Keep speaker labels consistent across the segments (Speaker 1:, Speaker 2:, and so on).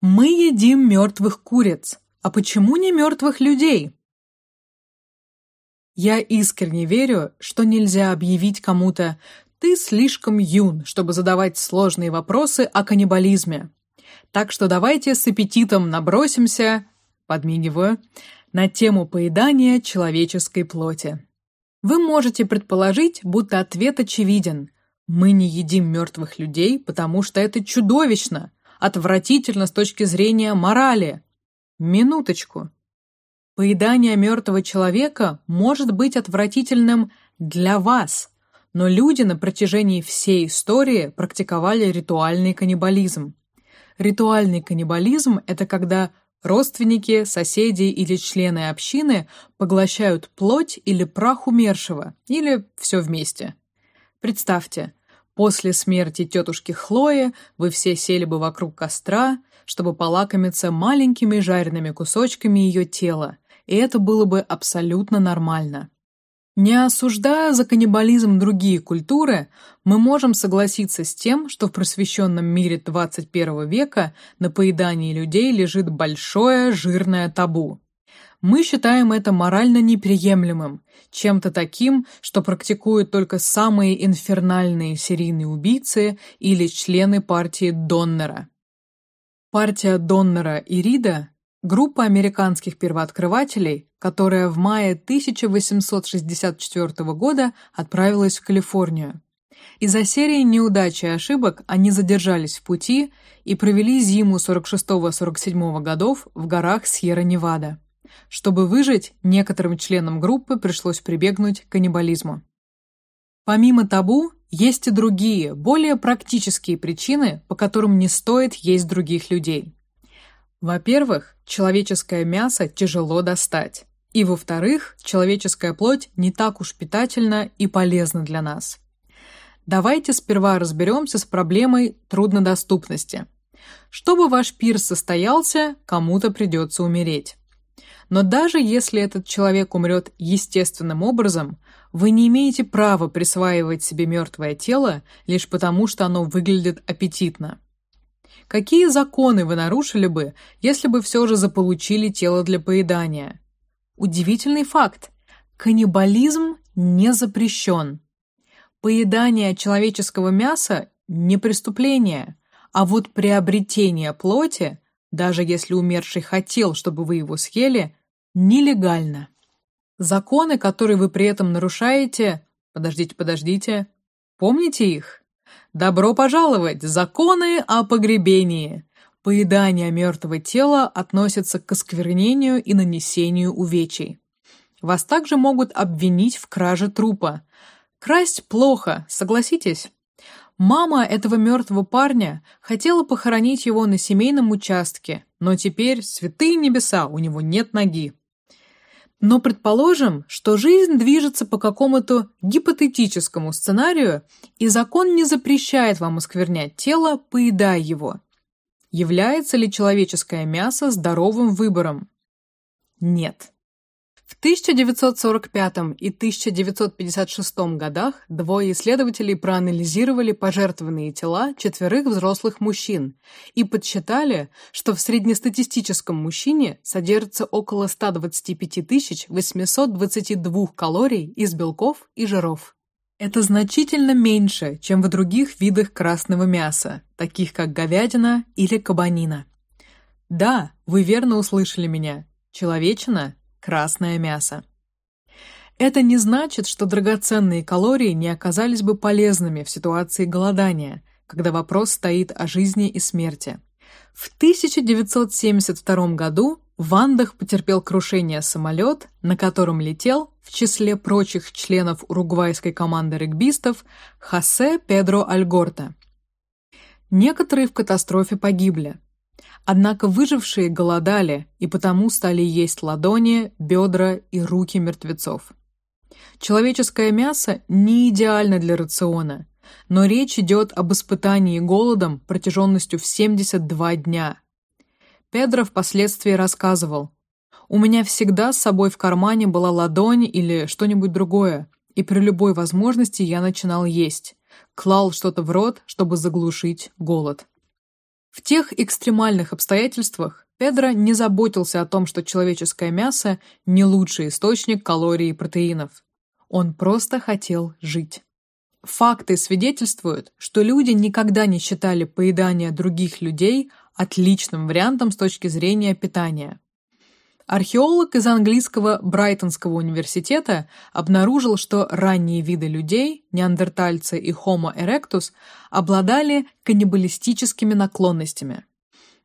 Speaker 1: Мы едим мертвых куриц. А почему не мертвых людей? Я искренне верю, что нельзя объявить кому-то «ты слишком юн, чтобы задавать сложные вопросы о каннибализме». Так что давайте с аппетитом набросимся, подмигиваю, на тему поедания человеческой плоти. Вы можете предположить, будто ответ очевиден. Мы не едим мертвых людей, потому что это чудовищно, отвратительно с точки зрения морали. Минуточку. Поедание мертвого человека может быть отвратительным для вас, но люди на протяжении всей истории практиковали ритуальный каннибализм. Ритуальный каннибализм – это когда родственники, соседи или члены общины поглощают плоть или прах умершего, или все вместе. Представьте, после смерти тетушки Хлои вы все сели бы вокруг костра, чтобы полакомиться маленькими жареными кусочками ее тела, и это было бы абсолютно нормально. Не осуждая за каннибализм другие культуры, мы можем согласиться с тем, что в просвещенном мире 21 века на поедании людей лежит большое жирное табу. Мы считаем это морально неприемлемым, чем-то таким, что практикуют только самые инфернальные серийные убийцы или члены партии Доннера. Партия Доннера и Рида – группа американских первооткрывателей, которая в мае 1864 года отправилась в Калифорнию. Из-за серии неудач и ошибок они задержались в пути и провели зиму 46-47 годов в горах Сьерра-Невада. Чтобы выжить, некоторым членам группы пришлось прибегнуть к каннибализму. Помимо табу, есть и другие, более практические причины, по которым не стоит есть других людей. Во-первых, человеческое мясо тяжело достать. И во-вторых, человеческая плоть не так уж питательна и полезна для нас. Давайте сперва разберемся с проблемой труднодоступности. Чтобы ваш пир состоялся, кому-то придется умереть. Но даже если этот человек умрет естественным образом, вы не имеете права присваивать себе мертвое тело лишь потому, что оно выглядит аппетитно. Какие законы вы нарушили бы, если бы все же заполучили тело для поедания? Удивительный факт. Каннибализм не запрещен. Поедание человеческого мяса не преступление, а вот приобретение плоти, даже если умерший хотел, чтобы вы его съели, нелегально. Законы, которые вы при этом нарушаете, подождите, подождите, помните их? Добро пожаловать! Законы о погребении. Поедание мертвого тела относится к осквернению и нанесению увечий. Вас также могут обвинить в краже трупа. Красть плохо, согласитесь? Мама этого мертвого парня хотела похоронить его на семейном участке, но теперь, святые небеса, у него нет ноги. Но предположим, что жизнь движется по какому-то гипотетическому сценарию, и закон не запрещает вам осквернять тело, поедая его. Является ли человеческое мясо здоровым выбором? Нет. В 1945 и 1956 годах двое исследователей проанализировали пожертвованные тела четверых взрослых мужчин и подсчитали, что в среднестатистическом мужчине содержится около 125 822 калорий из белков и жиров. Это значительно меньше, чем в других видах красного мяса, таких как говядина или кабанина. Да, вы верно услышали меня. Человечина красное мясо. Это не значит, что драгоценные калории не оказались бы полезными в ситуации голодания, когда вопрос стоит о жизни и смерти. В 1972 году в Андах потерпел крушение самолет, на котором летел, в числе прочих членов уругвайской команды регбистов, Хосе Педро Альгорта. Некоторые в катастрофе погибли, Однако выжившие голодали и потому стали есть ладони, бедра и руки мертвецов. Человеческое мясо не идеально для рациона, но речь идет об испытании голодом протяженностью в 72 дня. Педро впоследствии рассказывал, «У меня всегда с собой в кармане была ладонь или что-нибудь другое, и при любой возможности я начинал есть, клал что-то в рот, чтобы заглушить голод». В тех экстремальных обстоятельствах Педро не заботился о том, что человеческое мясо не лучший источник калорий и протеинов. Он просто хотел жить. Факты свидетельствуют, что люди никогда не считали поедание других людей отличным вариантом с точки зрения питания. Археолог из английского Брайтонского университета обнаружил, что ранние виды людей, неандертальцы и Homo erectus, обладали каннибалистическими наклонностями.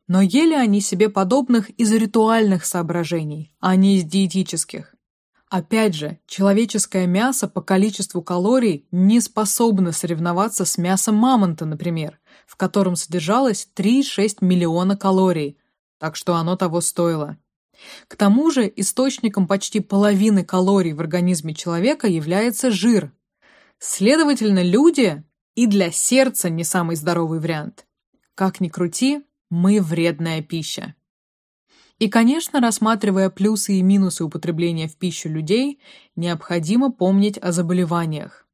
Speaker 1: Но ели они себе подобных из ритуальных соображений, а не из диетических. Опять же, человеческое мясо по количеству калорий не способно соревноваться с мясом мамонта, например, в котором содержалось 3-6 миллиона калорий, так что оно того стоило. К тому же источником почти половины калорий в организме человека является жир. Следовательно, люди и для сердца не самый здоровый вариант. Как ни крути, мы вредная пища. И, конечно, рассматривая плюсы и минусы употребления в пищу людей, необходимо помнить о заболеваниях.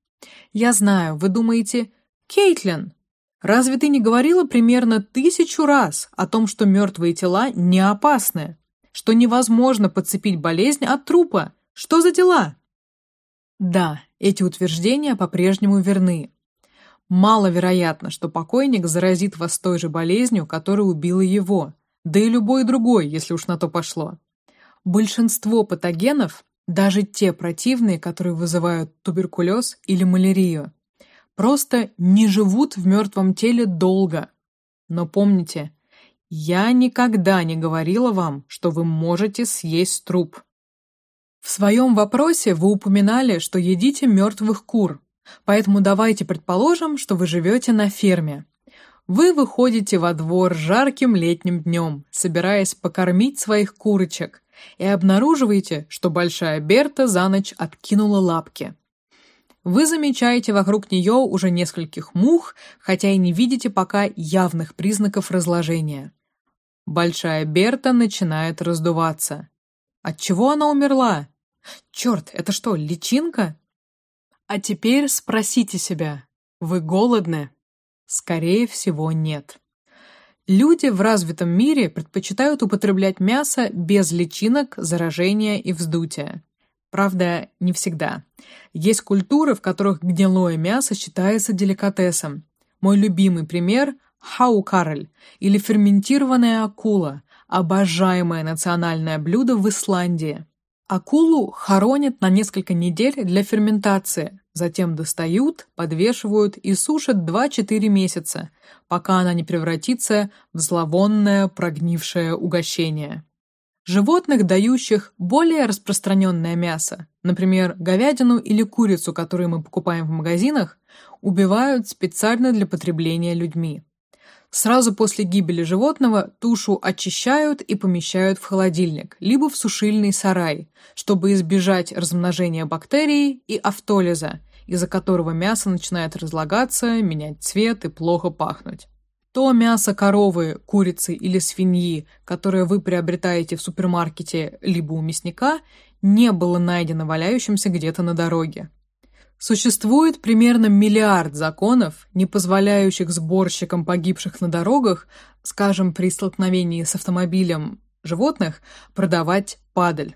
Speaker 1: Я знаю, вы думаете, Кейтлин, разве ты не говорила примерно тысячу раз о том, что мертвые тела не опасны? Что невозможно подцепить болезнь от трупа. Что за дела? Да, эти утверждения по-прежнему верны. Маловероятно, что покойник заразит вас той же болезнью, которая убила его, да и любой другой, если уж на то пошло. Большинство патогенов, даже те противные, которые вызывают туберкулез или малярию, просто не живут в мертвом теле долго. Но помните, я никогда не говорила вам, что вы можете съесть труп. В своем вопросе вы упоминали, что едите мертвых кур, поэтому давайте предположим, что вы живете на ферме. Вы выходите во двор жарким летним днем, собираясь покормить своих курочек, и обнаруживаете, что большая Берта за ночь откинула лапки. Вы замечаете вокруг нее уже нескольких мух, хотя и не видите пока явных признаков разложения. Большая Берта начинает раздуваться. От чего она умерла? Черт, это что, личинка? А теперь спросите себя: вы голодны? Скорее всего, нет. Люди в развитом мире предпочитают употреблять мясо без личинок, заражения и вздутия. Правда, не всегда. Есть культуры, в которых гнилое мясо считается деликатесом. Мой любимый пример хаукарль или ферментированная акула, обожаемое национальное блюдо в Исландии. Акулу хоронят на несколько недель для ферментации, затем достают, подвешивают и сушат 2-4 месяца, пока она не превратится в зловонное прогнившее угощение. Животных, дающих более распространенное мясо, например, говядину или курицу, которые мы покупаем в магазинах, убивают специально для потребления людьми. Сразу после гибели животного тушу очищают и помещают в холодильник, либо в сушильный сарай, чтобы избежать размножения бактерий и автолиза, из-за которого мясо начинает разлагаться, менять цвет и плохо пахнуть. То мясо коровы, курицы или свиньи, которое вы приобретаете в супермаркете либо у мясника, не было найдено валяющимся где-то на дороге. Существует примерно миллиард законов, не позволяющих сборщикам погибших на дорогах, скажем, при столкновении с автомобилем животных, продавать падаль.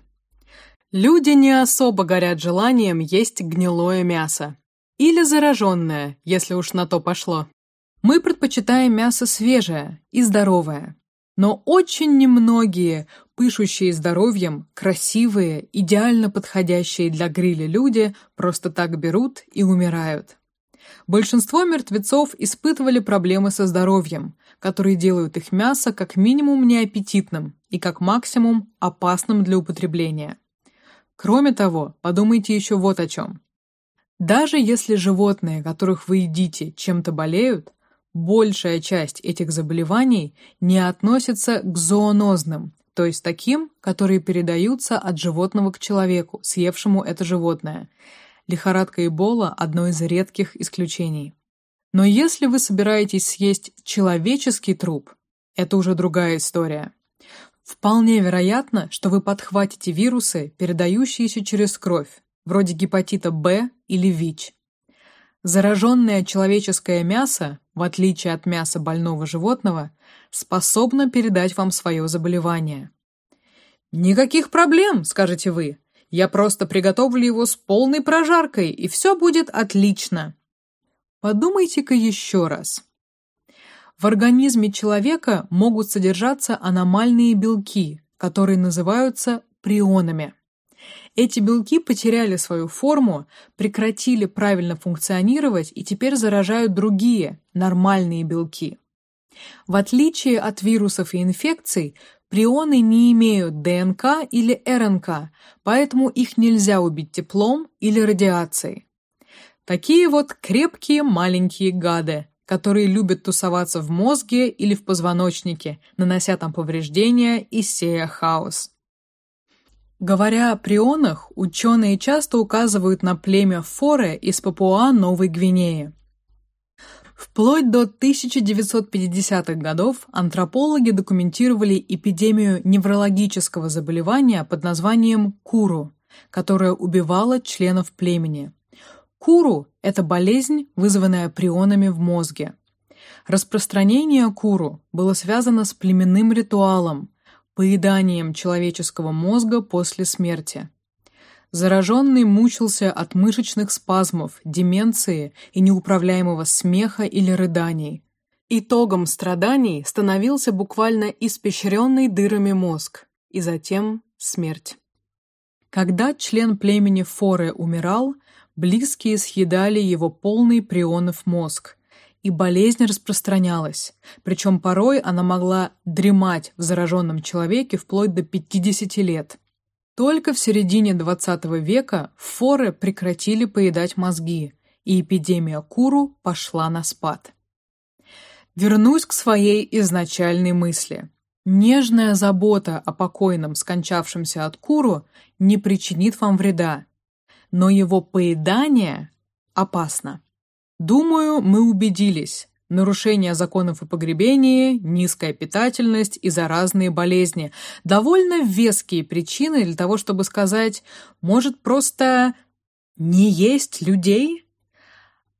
Speaker 1: Люди не особо горят желанием есть гнилое мясо. Или зараженное, если уж на то пошло. Мы предпочитаем мясо свежее и здоровое. Но очень немногие, пышущие здоровьем, красивые, идеально подходящие для гриля люди просто так берут и умирают. Большинство мертвецов испытывали проблемы со здоровьем, которые делают их мясо как минимум неаппетитным и как максимум опасным для употребления. Кроме того, подумайте еще вот о чем. Даже если животные, которых вы едите, чем-то болеют, большая часть этих заболеваний не относится к зоонозным, то есть таким, которые передаются от животного к человеку, съевшему это животное. Лихорадка Эбола – одно из редких исключений. Но если вы собираетесь съесть человеческий труп, это уже другая история. Вполне вероятно, что вы подхватите вирусы, передающиеся через кровь, вроде гепатита Б или ВИЧ. Зараженное человеческое мясо в отличие от мяса больного животного, способно передать вам свое заболевание. Никаких проблем, скажете вы. Я просто приготовлю его с полной прожаркой, и все будет отлично. Подумайте-ка еще раз. В организме человека могут содержаться аномальные белки, которые называются прионами. Эти белки потеряли свою форму, прекратили правильно функционировать и теперь заражают другие, нормальные белки. В отличие от вирусов и инфекций, прионы не имеют ДНК или РНК, поэтому их нельзя убить теплом или радиацией. Такие вот крепкие маленькие гады, которые любят тусоваться в мозге или в позвоночнике, нанося там повреждения и сея хаос. Говоря о прионах, ученые часто указывают на племя Форе из Папуа-Новой Гвинеи. Вплоть до 1950-х годов антропологи документировали эпидемию неврологического заболевания под названием куру, которая убивала членов племени. Куру – это болезнь, вызванная прионами в мозге. Распространение куру было связано с племенным ритуалом, поеданием человеческого мозга после смерти. Зараженный мучился от мышечных спазмов, деменции и неуправляемого смеха или рыданий. Итогом страданий становился буквально испещренный дырами мозг, и затем смерть. Когда член племени Форе умирал, близкие съедали его полный прионов мозг, и болезнь распространялась, причем порой она могла дремать в зараженном человеке вплоть до 50 лет. Только в середине XX века форы прекратили поедать мозги, и эпидемия куру пошла на спад. Вернусь к своей изначальной мысли. Нежная забота о покойном, скончавшемся от куру, не причинит вам вреда, но его поедание опасно. Думаю, мы убедились, Нарушение законов о погребении, низкая питательность и заразные болезни – довольно веские причины для того, чтобы сказать, может, просто не есть людей?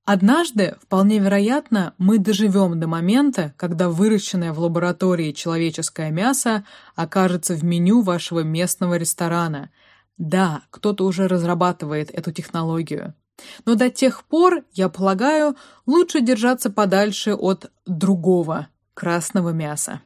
Speaker 1: Однажды, вполне вероятно, мы доживем до момента, когда выращенное в лаборатории человеческое мясо окажется в меню вашего местного ресторана. Да, кто-то уже разрабатывает эту технологию. Но до тех пор, я полагаю, лучше держаться подальше от другого красного мяса.